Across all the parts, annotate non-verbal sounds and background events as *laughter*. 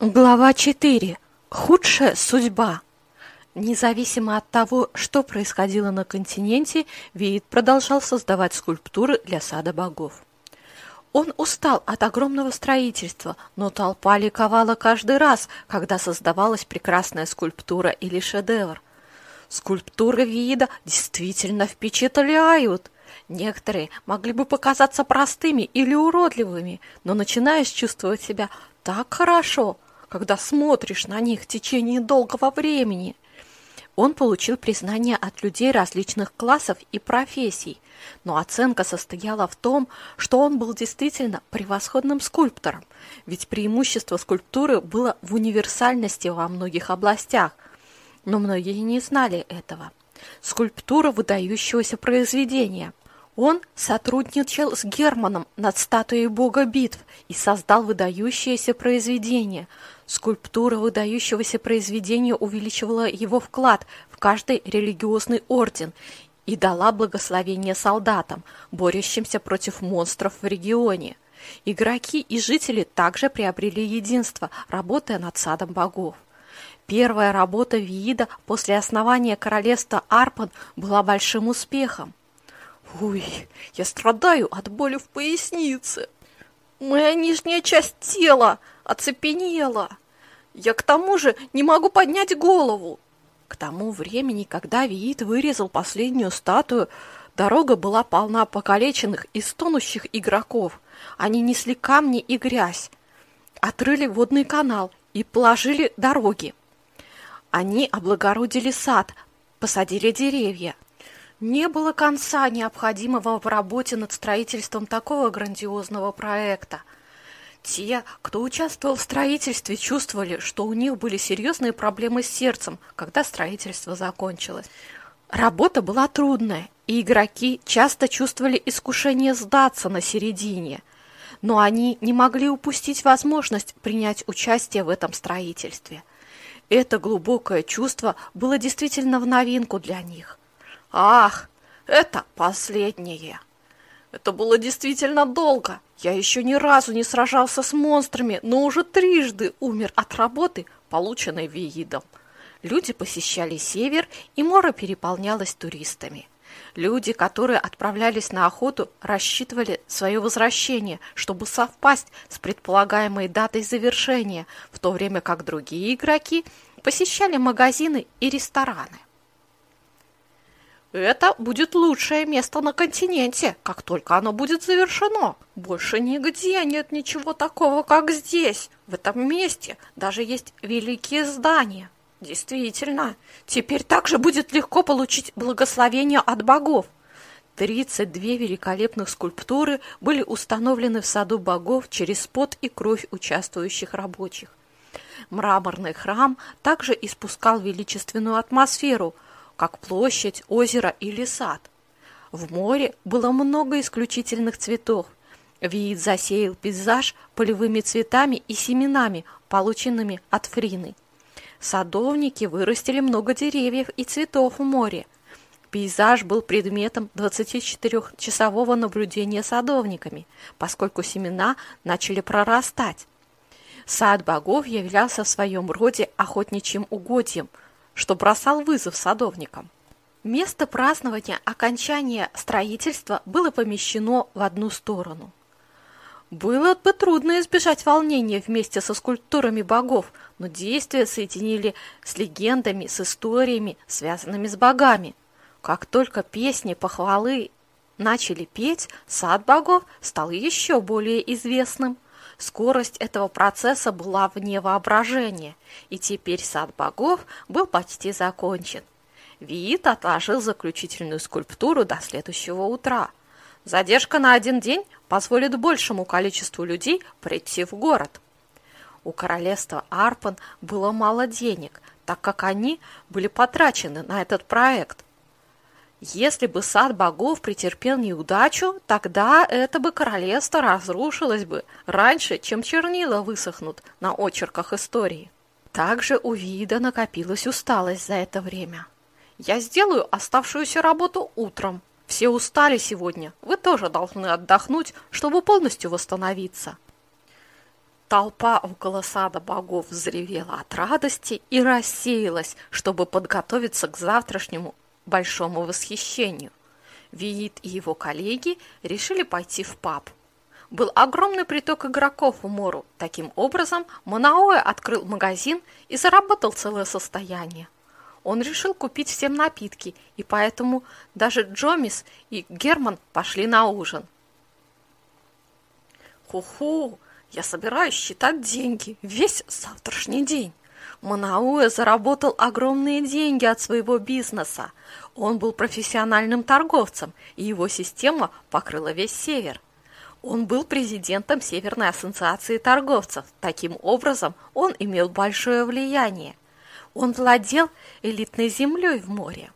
Глава 4. Худшая судьба. Независимо от того, что происходило на континенте, Виит продолжал создавать скульптуры для сада богов. Он устал от огромного строительства, но толпа ликовала каждый раз, когда создавалась прекрасная скульптура или шедевр. Скульптуры Виида действительно впечатляют. Некоторые могли бы показаться простыми или уродливыми, но начинаешь чувствовать себя так хорошо – когда смотришь на них в течение долгого времени. Он получил признание от людей различных классов и профессий, но оценка состояла в том, что он был действительно превосходным скульптором, ведь преимущество скульптуры было в универсальности во многих областях, но многие не знали этого. Скульптура выдающегося произведения. Он сотрудничал с Германом над статуей бога битв и создал выдающееся произведение. Скульптура выдающегося произведения увеличивала его вклад в каждый религиозный орден и дала благословение солдатам, борющимся против монстров в регионе. Игроки и жители также приобрели единство, работая над садом богов. Первая работа Виида после основания королевства Арпан была большим успехом. Ой, я страдаю от боли в пояснице. Моя нижняя часть тела оцепенела. Я к тому же не могу поднять голову. К тому времени, когда Виит вырезал последнюю статую, дорога была полна покалеченных и стонущих игроков. Они несли камни и грязь, отрыли водный канал и положили дороги. Они облагородили сад, посадили деревья, не было конца необходимого в работе над строительством такого грандиозного проекта. Те, кто участвовал в строительстве, чувствовали, что у них были серьезные проблемы с сердцем, когда строительство закончилось. Работа была трудная, и игроки часто чувствовали искушение сдаться на середине, но они не могли упустить возможность принять участие в этом строительстве. Это глубокое чувство было действительно в новинку для них. Ах, это последнее. Это было действительно долго. Я еще ни разу не сражался с монстрами, но уже трижды умер от работы, полученной Виидом. Люди посещали север, и море переполнялось туристами. Люди, которые отправлялись на охоту, рассчитывали свое возвращение, чтобы совпасть с предполагаемой датой завершения, в то время как другие игроки посещали магазины и рестораны. Это будет лучшее место на континенте, как только оно будет завершено. Больше нигде нет ничего такого, как здесь. В этом месте даже есть великие здания. Действительно, теперь также будет легко получить благословение от богов. 32 великолепных скульптуры были установлены в саду богов через пот и кровь участвующих рабочих. Мраморный храм также испускал величественную атмосферу – как площадь, озеро или сад. В море было много исключительных цветов. Виит засеял пейзаж полевыми цветами и семенами, полученными от фрины. Садовники вырастили много деревьев и цветов в море. Пейзаж был предметом 24-часового наблюдения садовниками, поскольку семена начали прорастать. Сад богов являлся в своем роде охотничьим угодьем – что бросал вызов садовникам. Место празднования окончания строительства было помещено в одну сторону. Было бы трудно избежать волнения вместе со скульптурами богов, но действия соединили с легендами, с историями, связанными с богами. Как только песни похвалы начали петь, сад богов стал еще более известным – Скорость этого процесса была вне воображения, и теперь сад богов был почти закончен. Виит отложил заключительную скульптуру до следующего утра. Задержка на один день позволит большему количеству людей прийти в город. У королевства Арпан было мало денег, так как они были потрачены на этот проект. Если бы сад богов претерпел неудачу, тогда это бы королевство разрушилось бы раньше, чем чернила высохнут на очерках истории. Также у вида накопилась усталость за это время. Я сделаю оставшуюся работу утром. Все устали сегодня. Вы тоже должны отдохнуть, чтобы полностью восстановиться. Толпа около сада богов взревела от радости и рассеялась, чтобы подготовиться к завтрашнему большому восхищению. Виит и его коллеги решили пойти в паб. Был огромный приток игроков в Мору. Таким образом, Манаоэ открыл магазин и заработал целое состояние. Он решил купить всем напитки, и поэтому даже Джомис и Герман пошли на ужин. «Ху-ху, я собираюсь считать деньги весь завтрашний день». Манауэ заработал огромные деньги от своего бизнеса. Он был профессиональным торговцем, и его система покрыла весь север. Он был президентом Северной ассоциации торговцев. Таким образом, он имел большое влияние. Он владел элитной землей в море.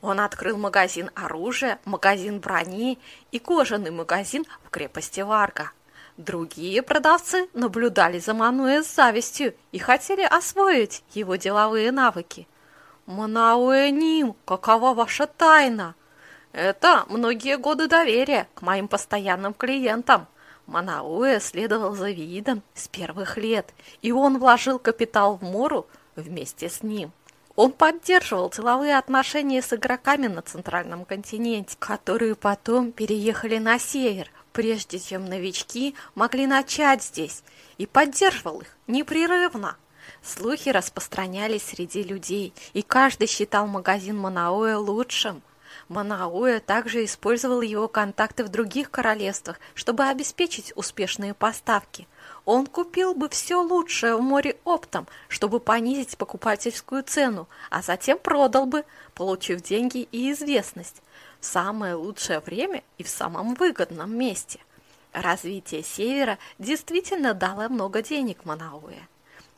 Он открыл магазин оружия, магазин брони и кожаный магазин в крепости Варга. Другие продавцы наблюдали за Мануэ с завистью и хотели освоить его деловые навыки. «Манауэ Ним, какова ваша тайна?» «Это многие годы доверия к моим постоянным клиентам». Манауэ следовал за видом с первых лет, и он вложил капитал в Мору вместе с ним. Он поддерживал деловые отношения с игроками на Центральном континенте, которые потом переехали на север, прежде чем новички могли начать здесь, и поддерживал их непрерывно. Слухи распространялись среди людей, и каждый считал магазин Манауэ лучшим. Манауэ также использовал его контакты в других королевствах, чтобы обеспечить успешные поставки. Он купил бы все лучшее в море оптом, чтобы понизить покупательскую цену, а затем продал бы, получив деньги и известность самое лучшее время и в самом выгодном месте. Развитие Севера действительно дало много денег Манауэ.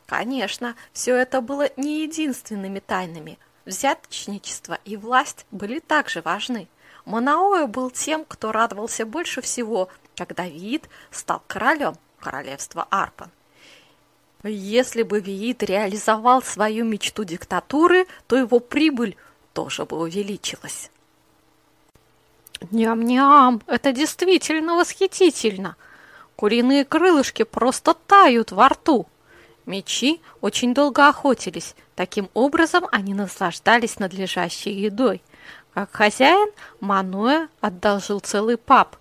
Конечно, все это было не единственными тайнами. Взяточничество и власть были также важны. Манауэ был тем, кто радовался больше всего, когда Виит стал королем королевства Арпан. Если бы Виит реализовал свою мечту диктатуры, то его прибыль тоже бы увеличилась. Ням-ням, это действительно восхитительно. Куриные крылышки просто тают во рту. Мечи очень долго охотились, таким образом они наслаждались надлежащей едой. Как хозяин, Мануэ одолжил целый паб.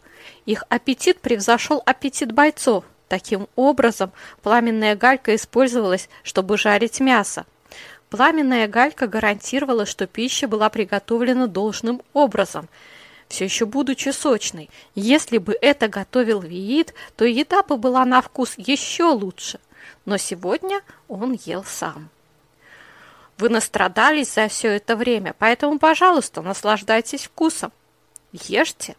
Их аппетит превзошел аппетит бойцов. Таким образом, пламенная галька использовалась, чтобы жарить мясо. Пламенная галька гарантировала, что пища была приготовлена должным образом – все еще будучи сочной. Если бы это готовил Виит, то еда бы была на вкус еще лучше. Но сегодня он ел сам. Вы настрадались за все это время, поэтому, пожалуйста, наслаждайтесь вкусом. Ешьте.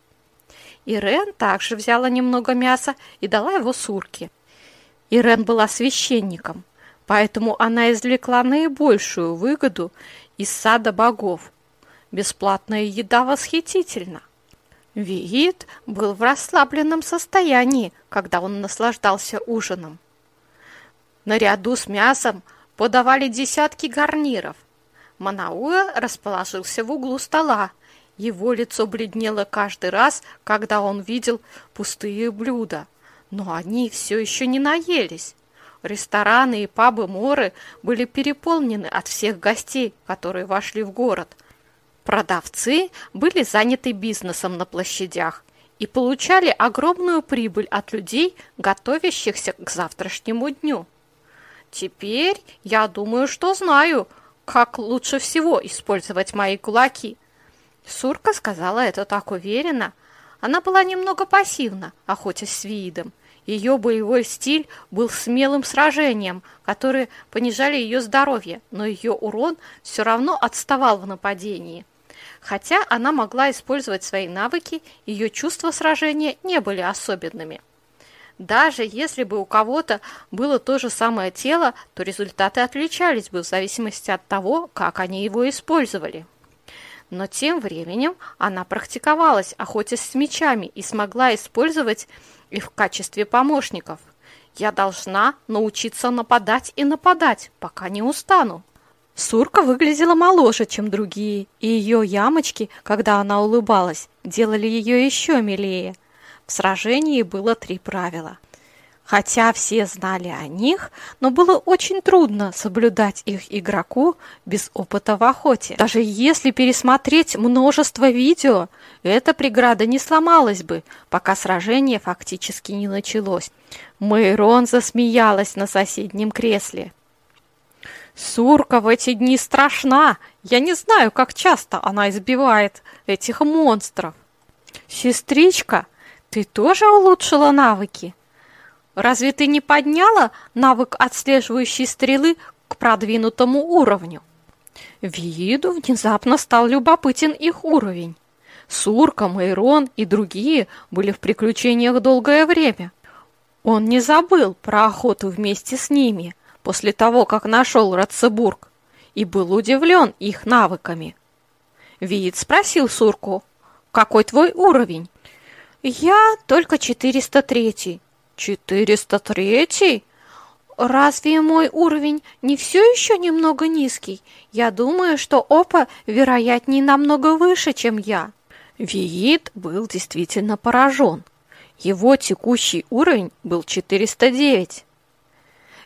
Ирен также взяла немного мяса и дала его Сурке. Ирен была священником, поэтому она извлекла наибольшую выгоду из сада богов – Бесплатная еда восхитительна. Виит был в расслабленном состоянии, когда он наслаждался ужином. Наряду с мясом подавали десятки гарниров. Манауэ расположился в углу стола. Его лицо бледнело каждый раз, когда он видел пустые блюда. Но они все еще не наелись. Рестораны и пабы Моры были переполнены от всех гостей, которые вошли в город – Продавцы были заняты бизнесом на площадях и получали огромную прибыль от людей, готовящихся к завтрашнему дню. Теперь я думаю, что знаю, как лучше всего использовать мои кулаки. Сурка сказала это так уверенно. Она была немного пассивна, охотясь с видом. Ее боевой стиль был смелым сражением, которые понижали ее здоровье, но ее урон все равно отставал в нападении. Хотя она могла использовать свои навыки, ее чувства сражения не были особенными. Даже если бы у кого-то было то же самое тело, то результаты отличались бы в зависимости от того, как они его использовали. Но тем временем она практиковалась, охотясь с мечами, и смогла использовать их в качестве помощников. Я должна научиться нападать и нападать, пока не устану. Сурка выглядела моложе, чем другие, и ее ямочки, когда она улыбалась, делали ее еще милее. В сражении было три правила. Хотя все знали о них, но было очень трудно соблюдать их игроку без опыта в охоте. Даже если пересмотреть множество видео, эта преграда не сломалась бы, пока сражение фактически не началось. Мэйрон засмеялась на соседнем кресле. Сурка в эти дни страшна. Я не знаю, как часто она избивает этих монстров. Сестричка, ты тоже улучшила навыки? Разве ты не подняла навык отслеживающей стрелы к продвинутому уровню? Виду внезапно стал любопытен их уровень. Сурка, Майрон и другие были в приключениях долгое время. Он не забыл про охоту вместе с ними после того, как нашел Ратцебург, и был удивлен их навыками. Вид спросил Сурку, «Какой твой уровень?» «Я только 403 Четыреста третий? Разве мой уровень не все еще немного низкий? Я думаю, что Опа, вероятнее, намного выше, чем я. Виит был действительно поражен. Его текущий уровень был 409.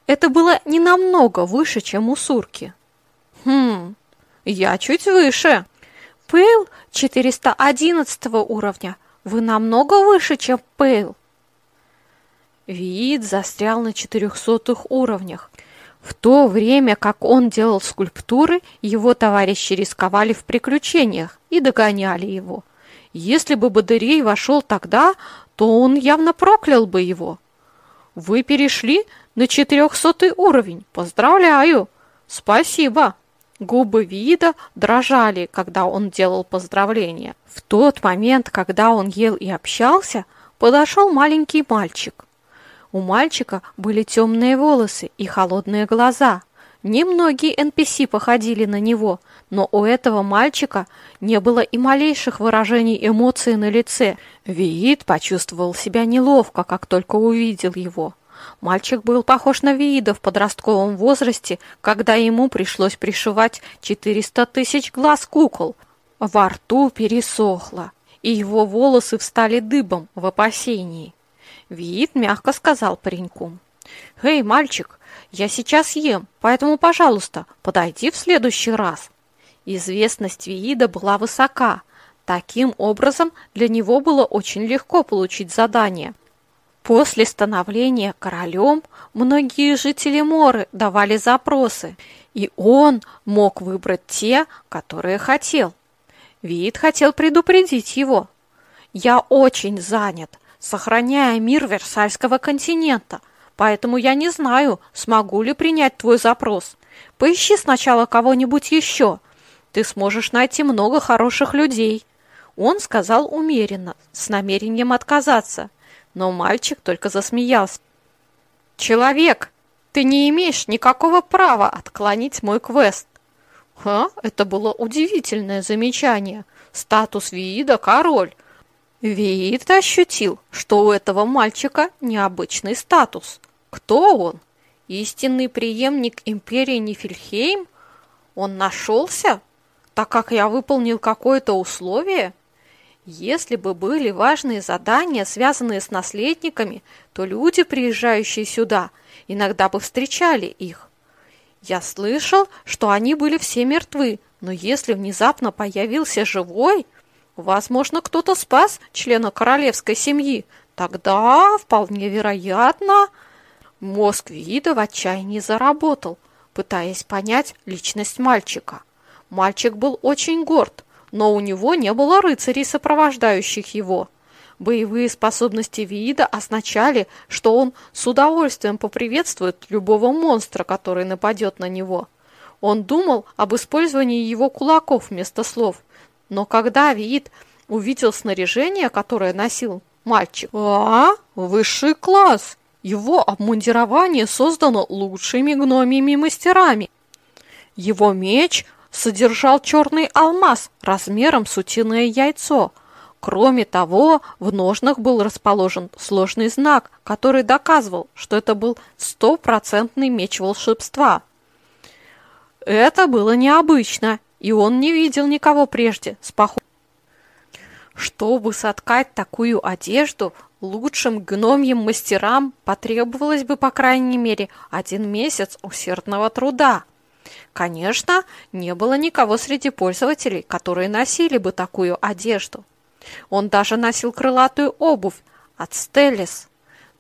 Это было не намного выше, чем у Сурки. Хм, я чуть выше. Пейл 411 уровня. Вы намного выше, чем Пейл. Виит застрял на четырехсотых уровнях. В то время, как он делал скульптуры, его товарищи рисковали в приключениях и догоняли его. Если бы Бадырей вошел тогда, то он явно проклял бы его. Вы перешли на четырехсотый уровень. Поздравляю! Спасибо! Губы Вида дрожали, когда он делал поздравления. В тот момент, когда он ел и общался, подошел маленький мальчик. У мальчика были темные волосы и холодные глаза. Немногие NPC походили на него, но у этого мальчика не было и малейших выражений эмоций на лице. Виит почувствовал себя неловко, как только увидел его. Мальчик был похож на Виида в подростковом возрасте, когда ему пришлось пришивать 400 тысяч глаз кукол. Во рту пересохло, и его волосы встали дыбом в опасении. Вид мягко сказал пареньку. «Эй, мальчик, я сейчас ем, поэтому, пожалуйста, подойди в следующий раз». Известность Виида была высока. Таким образом, для него было очень легко получить задание. После становления королем многие жители Моры давали запросы, и он мог выбрать те, которые хотел. Вид хотел предупредить его. «Я очень занят сохраняя мир Версальского континента. Поэтому я не знаю, смогу ли принять твой запрос. Поищи сначала кого-нибудь еще. Ты сможешь найти много хороших людей». Он сказал умеренно, с намерением отказаться, но мальчик только засмеялся. «Человек, ты не имеешь никакого права отклонить мой квест». А, это было удивительное замечание. Статус Виида – король, Виит ощутил, что у этого мальчика необычный статус. Кто он? Истинный преемник империи Нифельхейм? Он нашелся? Так как я выполнил какое-то условие? Если бы были важные задания, связанные с наследниками, то люди, приезжающие сюда, иногда бы встречали их. Я слышал, что они были все мертвы, но если внезапно появился живой, Возможно, кто-то спас члена королевской семьи. Тогда, вполне вероятно, мозг Вида в отчаянии заработал, пытаясь понять личность мальчика. Мальчик был очень горд, но у него не было рыцарей, сопровождающих его. Боевые способности Вида означали, что он с удовольствием поприветствует любого монстра, который нападет на него. Он думал об использовании его кулаков вместо слов – но когда Виит увидел снаряжение, которое носил мальчик, а, высший класс! Его обмундирование создано лучшими гномиями мастерами. Его меч содержал черный алмаз размером с утиное яйцо. Кроме того, в ножнах был расположен сложный знак, который доказывал, что это был стопроцентный меч волшебства. Это было необычно и он не видел никого прежде с похожим. Чтобы соткать такую одежду, лучшим гномьим мастерам потребовалось бы, по крайней мере, один месяц усердного труда. Конечно, не было никого среди пользователей, которые носили бы такую одежду. Он даже носил крылатую обувь от Стеллис.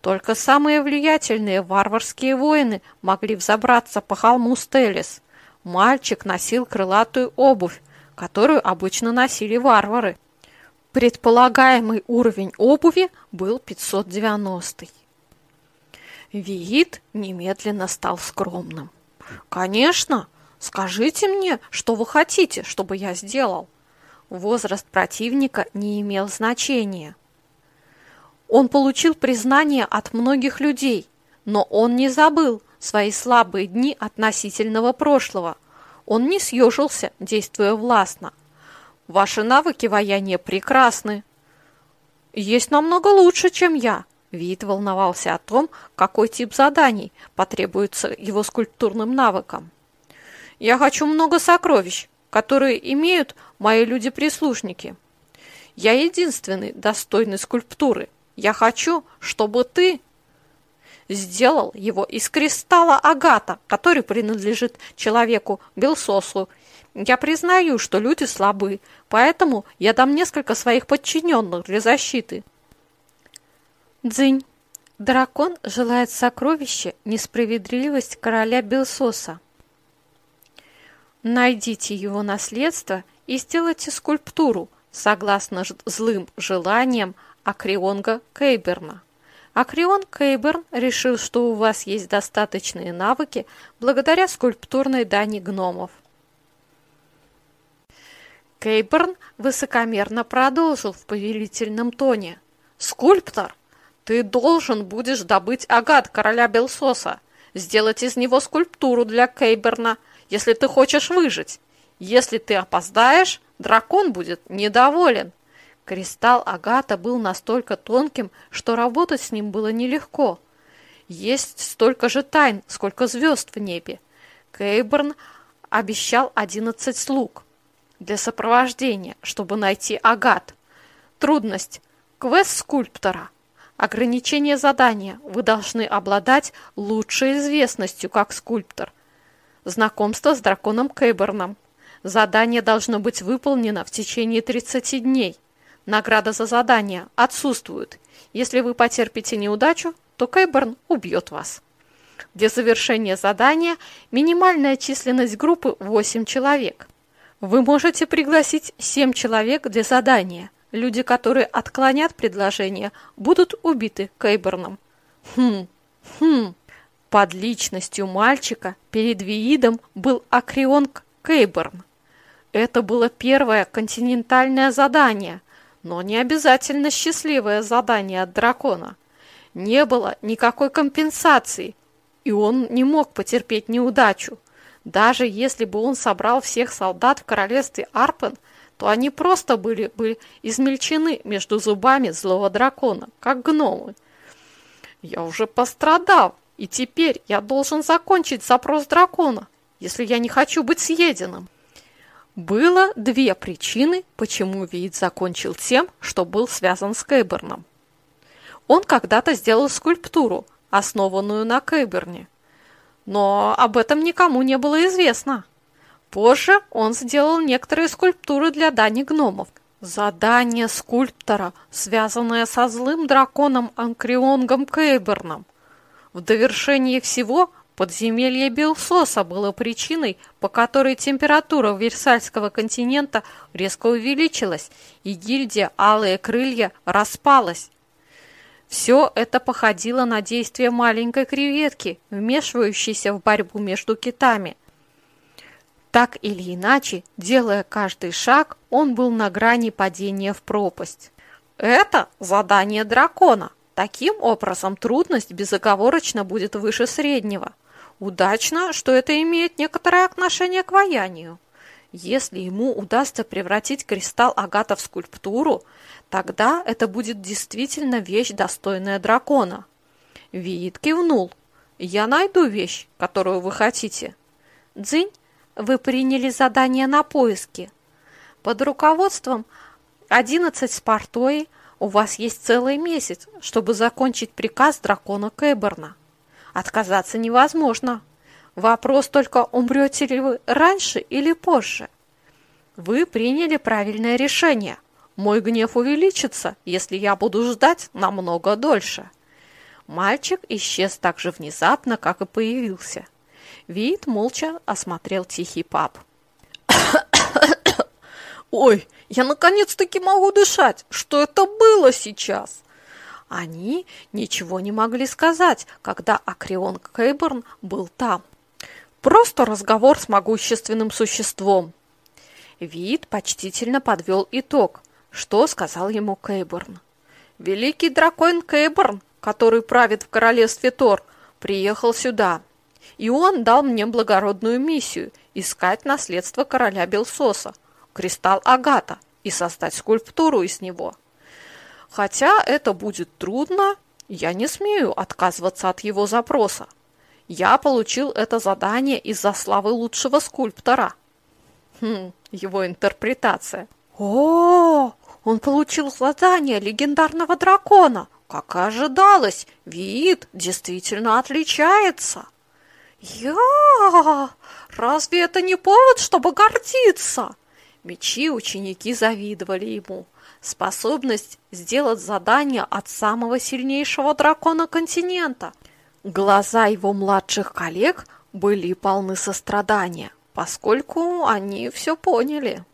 Только самые влиятельные варварские воины могли взобраться по холму Стеллис. Мальчик носил крылатую обувь, которую обычно носили варвары. Предполагаемый уровень обуви был 590. Виит немедленно стал скромным. «Конечно! Скажите мне, что вы хотите, чтобы я сделал?» Возраст противника не имел значения. Он получил признание от многих людей, но он не забыл свои слабые дни относительного прошлого. Он не съежился, действуя властно. Ваши навыки вояния прекрасны. Есть намного лучше, чем я. Вид волновался о том, какой тип заданий потребуется его скульптурным навыкам. Я хочу много сокровищ, которые имеют мои люди-прислушники. Я единственный достойный скульптуры. Я хочу, чтобы ты сделал его из кристалла агата, который принадлежит человеку Белсосу. Я признаю, что люди слабы, поэтому я дам несколько своих подчиненных для защиты. Дзынь. Дракон желает сокровища несправедливость короля Белсоса. Найдите его наследство и сделайте скульптуру согласно злым желаниям Акрионга Кейберна. Акрион Кейберн решил, что у вас есть достаточные навыки благодаря скульптурной дани гномов. Кейберн высокомерно продолжил в повелительном тоне. «Скульптор, ты должен будешь добыть агат короля Белсоса, сделать из него скульптуру для Кейберна – если ты хочешь выжить. Если ты опоздаешь, дракон будет недоволен. Кристалл Агата был настолько тонким, что работать с ним было нелегко. Есть столько же тайн, сколько звезд в небе. Кейберн обещал одиннадцать слуг для сопровождения, чтобы найти Агат. Трудность. Квест скульптора. Ограничение задания. Вы должны обладать лучшей известностью как скульптор – Знакомство с драконом Кейберном. Задание должно быть выполнено в течение 30 дней. Награда за задание отсутствует. Если вы потерпите неудачу, то Кейберн убьет вас. Для завершения задания минимальная численность группы 8 человек. Вы можете пригласить 7 человек для задания. Люди, которые отклонят предложение, будут убиты Кейберном. Хм, хм. Под личностью мальчика перед Виидом был Акрионг Кейберн. Это было первое континентальное задание, но не обязательно счастливое задание от дракона. Не было никакой компенсации, и он не мог потерпеть неудачу. Даже если бы он собрал всех солдат в королевстве Арпен, то они просто были бы измельчены между зубами злого дракона, как гномы. «Я уже пострадал», и теперь я должен закончить запрос дракона, если я не хочу быть съеденным. Было две причины, почему Вид закончил тем, что был связан с Кейберном. Он когда-то сделал скульптуру, основанную на Кейберне. Но об этом никому не было известно. Позже он сделал некоторые скульптуры для Дани гномов. Задание скульптора, связанное со злым драконом Анкрионгом Кейберном. В довершение всего подземелье Белсоса было причиной, по которой температура Версальского континента резко увеличилась, и гильдия «Алые крылья» распалась. Все это походило на действие маленькой креветки, вмешивающейся в борьбу между китами. Так или иначе, делая каждый шаг, он был на грани падения в пропасть. Это задание дракона – Таким образом, трудность безоговорочно будет выше среднего. Удачно, что это имеет некоторое отношение к ваянию. Если ему удастся превратить кристалл агата в скульптуру, тогда это будет действительно вещь, достойная дракона. Виит кивнул. «Я найду вещь, которую вы хотите». «Дзынь, вы приняли задание на поиски. Под руководством Одиннадцать спартои у вас есть целый месяц, чтобы закончить приказ дракона Кэберна. Отказаться невозможно. Вопрос только, умрете ли вы раньше или позже. Вы приняли правильное решение. Мой гнев увеличится, если я буду ждать намного дольше. Мальчик исчез так же внезапно, как и появился. Вид молча осмотрел тихий паб. *coughs* «Ой, я наконец-таки могу дышать! Что это было сейчас?» Они ничего не могли сказать, когда Акрион Кейборн был там. Просто разговор с могущественным существом. Вид почтительно подвел итог, что сказал ему Кейборн. «Великий дракон Кейборн, который правит в королевстве Тор, приехал сюда, и он дал мне благородную миссию – искать наследство короля Белсоса, кристалл Агата, и создать скульптуру из него. Хотя это будет трудно, я не смею отказываться от его запроса. Я получил это задание из-за славы лучшего скульптора. Хм, его интерпретация. О, он получил задание легендарного дракона. Как и ожидалось, вид действительно отличается. Я! Разве это не повод, чтобы гордиться? Мечи ученики завидовали ему. Способность сделать задание от самого сильнейшего дракона континента. Глаза его младших коллег были полны сострадания, поскольку они все поняли.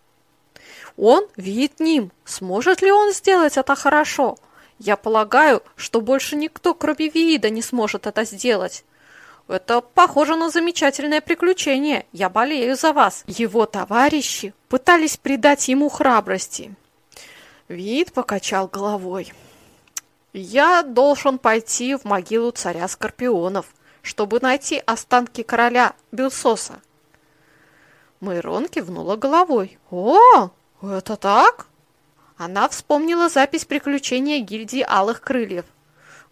Он видит ним. Сможет ли он сделать это хорошо? Я полагаю, что больше никто, кроме Вида, не сможет это сделать. Это похоже на замечательное приключение. Я болею за вас. Его товарищи пытались придать ему храбрости. Вид покачал головой. Я должен пойти в могилу царя Скорпионов, чтобы найти останки короля Билсоса. Майрон кивнула головой. О, это так? Она вспомнила запись приключения гильдии Алых Крыльев.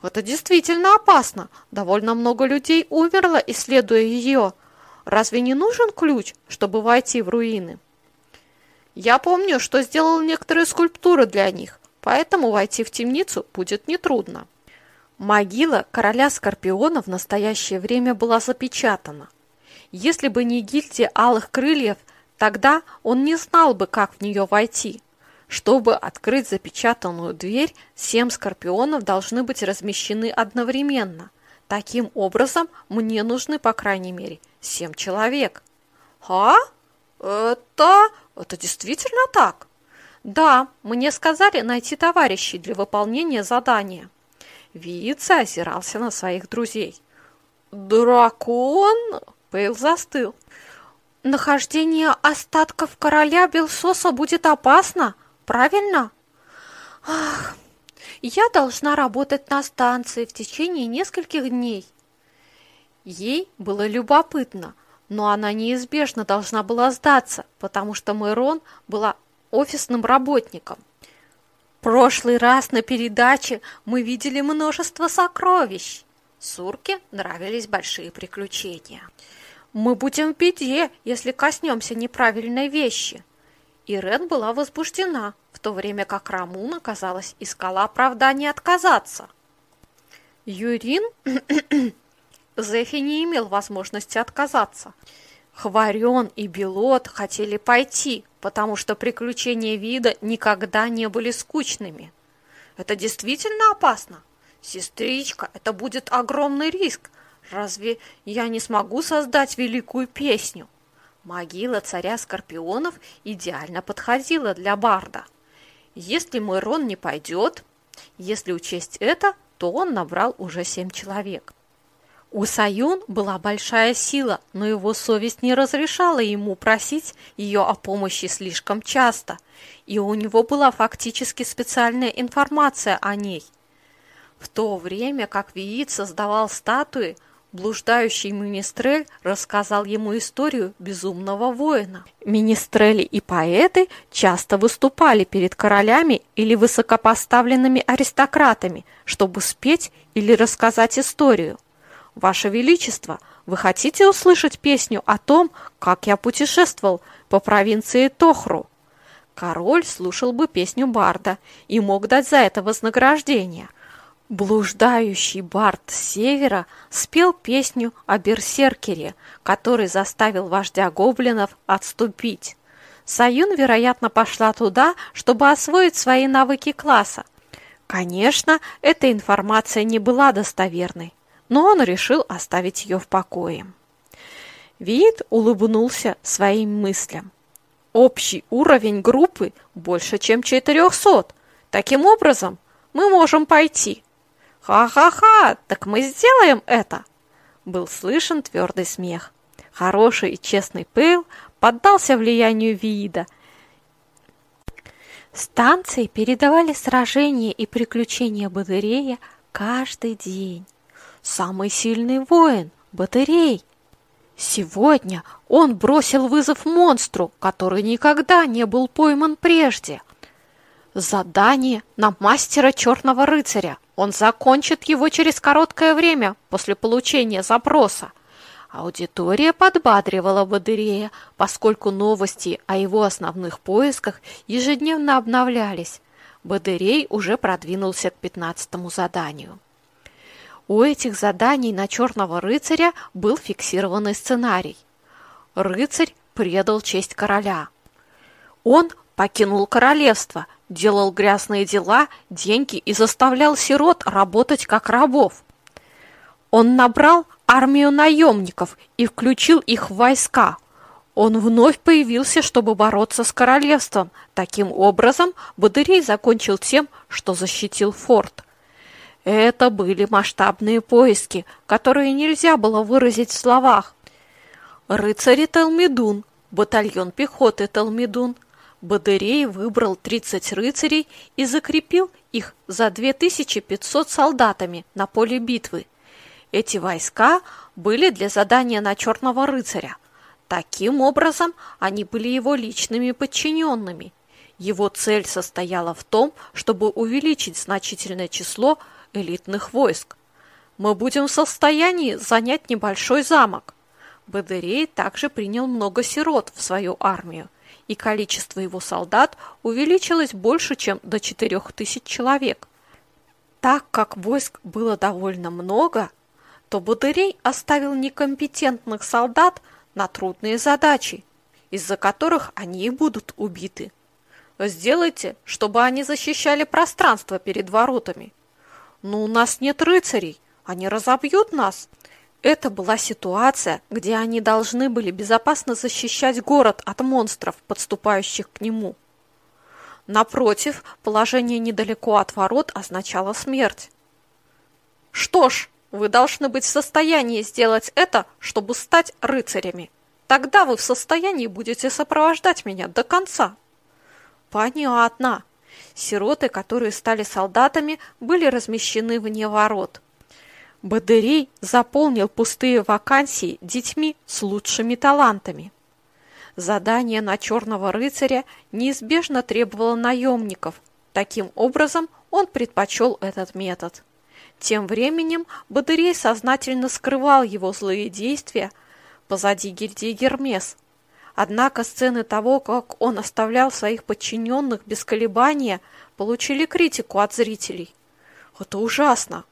Это действительно опасно. Довольно много людей умерло, исследуя ее. Разве не нужен ключ, чтобы войти в руины? Я помню, что сделал некоторые скульптуры для них, поэтому войти в темницу будет нетрудно. Могила короля Скорпиона в настоящее время была запечатана. Если бы не гильдия Алых Крыльев, тогда он не знал бы, как в нее войти. Чтобы открыть запечатанную дверь, семь скорпионов должны быть размещены одновременно. Таким образом, мне нужны, по крайней мере, семь человек. А? Это... это действительно так? Да, мне сказали найти товарищей для выполнения задания. Виица озирался на своих друзей. Дракон? Пейл застыл. Нахождение остатков короля Белсоса будет опасно, правильно? Ах, я должна работать на станции в течение нескольких дней. Ей было любопытно, но она неизбежно должна была сдаться, потому что Мэрон была офисным работником. прошлый раз на передаче мы видели множество сокровищ. Сурке нравились большие приключения. Мы будем в беде, если коснемся неправильной вещи. Ирен была возбуждена, в то время как Рамуна, казалось, искала оправдание отказаться. Юрин *coughs* Зефи не имел возможности отказаться. Хварен и Белот хотели пойти, потому что приключения вида никогда не были скучными. Это действительно опасно. Сестричка, это будет огромный риск. Разве я не смогу создать великую песню? Могила царя Скорпионов идеально подходила для Барда. Если мой Рон не пойдет, если учесть это, то он набрал уже семь человек. У Саюн была большая сила, но его совесть не разрешала ему просить ее о помощи слишком часто, и у него была фактически специальная информация о ней. В то время как Виит создавал статуи, Блуждающий Министрель рассказал ему историю безумного воина. Министрели и поэты часто выступали перед королями или высокопоставленными аристократами, чтобы спеть или рассказать историю. Ваше Величество, вы хотите услышать песню о том, как я путешествовал по провинции Тохру? король слушал бы песню Барда и мог дать за это вознаграждение. Блуждающий Бард севера спел песню о берсеркере, который заставил вождя гоблинов отступить. Саюн, вероятно, пошла туда, чтобы освоить свои навыки класса. Конечно, эта информация не была достоверной, но он решил оставить ее в покое. Вид улыбнулся своим мыслям. Общий уровень группы больше, чем 400. Таким образом, мы можем пойти. Ха-ха-ха, так мы сделаем это. Был слышен твердый смех. Хороший и честный Пейл поддался влиянию Виида. Станции передавали сражения и приключения Батырея каждый день. Самый сильный воин – Батырей. Сегодня он бросил вызов монстру, который никогда не был пойман прежде. Задание на мастера Черного Рыцаря. Он закончит его через короткое время после получения запроса. Аудитория подбадривала Бадырея, поскольку новости о его основных поисках ежедневно обновлялись. Бадырей уже продвинулся к пятнадцатому заданию. У этих заданий на Черного рыцаря был фиксированный сценарий. Рыцарь предал честь короля. Он покинул королевство, делал грязные дела, деньги и заставлял сирот работать как рабов. Он набрал армию наемников и включил их в войска. Он вновь появился, чтобы бороться с королевством. Таким образом, Бадырей закончил тем, что защитил форт. Это были масштабные поиски, которые нельзя было выразить в словах. Рыцари Талмедун, батальон пехоты Талмедун. Бадырей выбрал 30 рыцарей и закрепил их за 2500 солдатами на поле битвы. Эти войска были для задания на Черного рыцаря. Таким образом, они были его личными подчиненными. Его цель состояла в том, чтобы увеличить значительное число элитных войск. Мы будем в состоянии занять небольшой замок. Бадырей также принял много сирот в свою армию, и количество его солдат увеличилось больше, чем до 4000 человек. Так как войск было довольно много, то Бадырей оставил некомпетентных солдат на трудные задачи, из-за которых они и будут убиты. Сделайте, чтобы они защищали пространство перед воротами. Но у нас нет рыцарей, они разобьют нас. Это была ситуация, где они должны были безопасно защищать город от монстров, подступающих к нему. Напротив, положение недалеко от ворот означало смерть. Что ж, вы должны быть в состоянии сделать это, чтобы стать рыцарями. Тогда вы в состоянии будете сопровождать меня до конца. Понятно. Сироты, которые стали солдатами, были размещены вне ворот. Бадырей заполнил пустые вакансии детьми с лучшими талантами. Задание на черного рыцаря неизбежно требовало наемников. Таким образом, он предпочел этот метод. Тем временем Бадырей сознательно скрывал его злые действия позади гильдии Гермес. Однако сцены того, как он оставлял своих подчиненных без колебания, получили критику от зрителей. Это ужасно.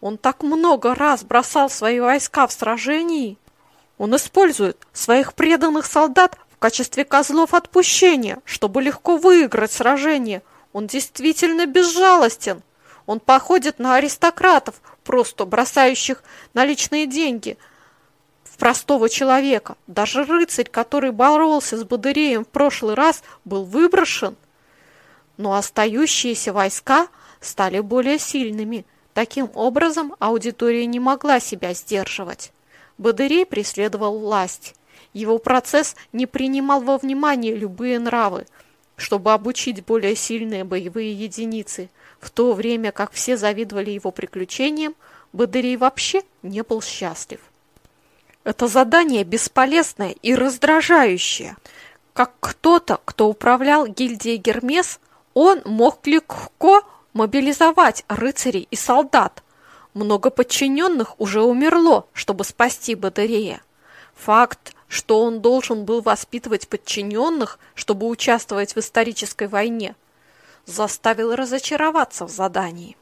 Он так много раз бросал свои войска в сражении. Он использует своих преданных солдат в качестве козлов отпущения, чтобы легко выиграть сражение. Он действительно безжалостен. Он походит на аристократов, просто бросающих наличные деньги в простого человека. Даже рыцарь, который боролся с Бадыреем в прошлый раз, был выброшен. Но остающиеся войска стали более сильными. Таким образом, аудитория не могла себя сдерживать. Бадырей преследовал власть. Его процесс не принимал во внимание любые нравы, чтобы обучить более сильные боевые единицы. В то время как все завидовали его приключениям, Бадырей вообще не был счастлив. Это задание бесполезное и раздражающее. Как кто-то, кто управлял гильдией Гермес, он мог легко мобилизовать рыцарей и солдат. Много подчиненных уже умерло, чтобы спасти Бадырея. Факт, что он должен был воспитывать подчиненных, чтобы участвовать в исторической войне, заставил разочароваться в задании.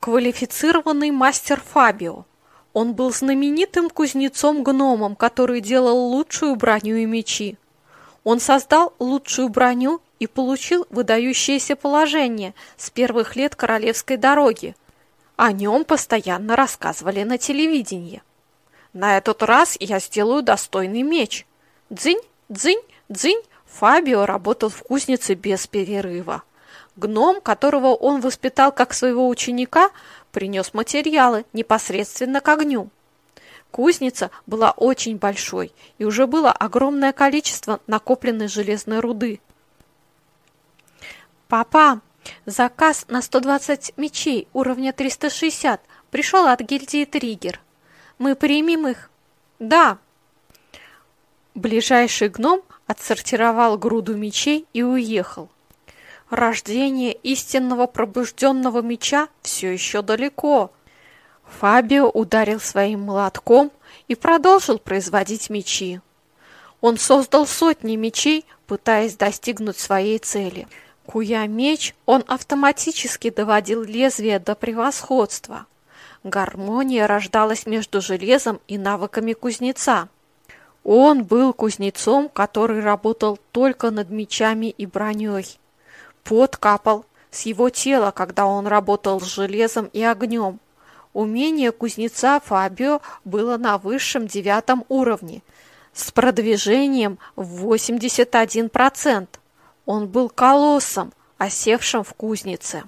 Квалифицированный мастер Фабио. Он был знаменитым кузнецом-гномом, который делал лучшую броню и мечи. Он создал лучшую броню и получил выдающееся положение с первых лет королевской дороги. О нем постоянно рассказывали на телевидении. На этот раз я сделаю достойный меч. Дзынь, дзынь, дзынь. Фабио работал в кузнице без перерыва. Гном, которого он воспитал как своего ученика, принес материалы непосредственно к огню. Кузница была очень большой, и уже было огромное количество накопленной железной руды. «Папа, заказ на 120 мечей уровня 360 пришел от гильдии Триггер. Мы примем их?» «Да». Ближайший гном отсортировал груду мечей и уехал. Рождение истинного пробужденного меча все еще далеко. Фабио ударил своим молотком и продолжил производить мечи. Он создал сотни мечей, пытаясь достигнуть своей цели. Куя меч, он автоматически доводил лезвие до превосходства. Гармония рождалась между железом и навыками кузнеца. Он был кузнецом, который работал только над мечами и броней. Пот капал с его тела, когда он работал с железом и огнем. Умение кузнеца Фабио было на высшем девятом уровне, с продвижением в 81%. Он был колоссом, осевшим в кузнице.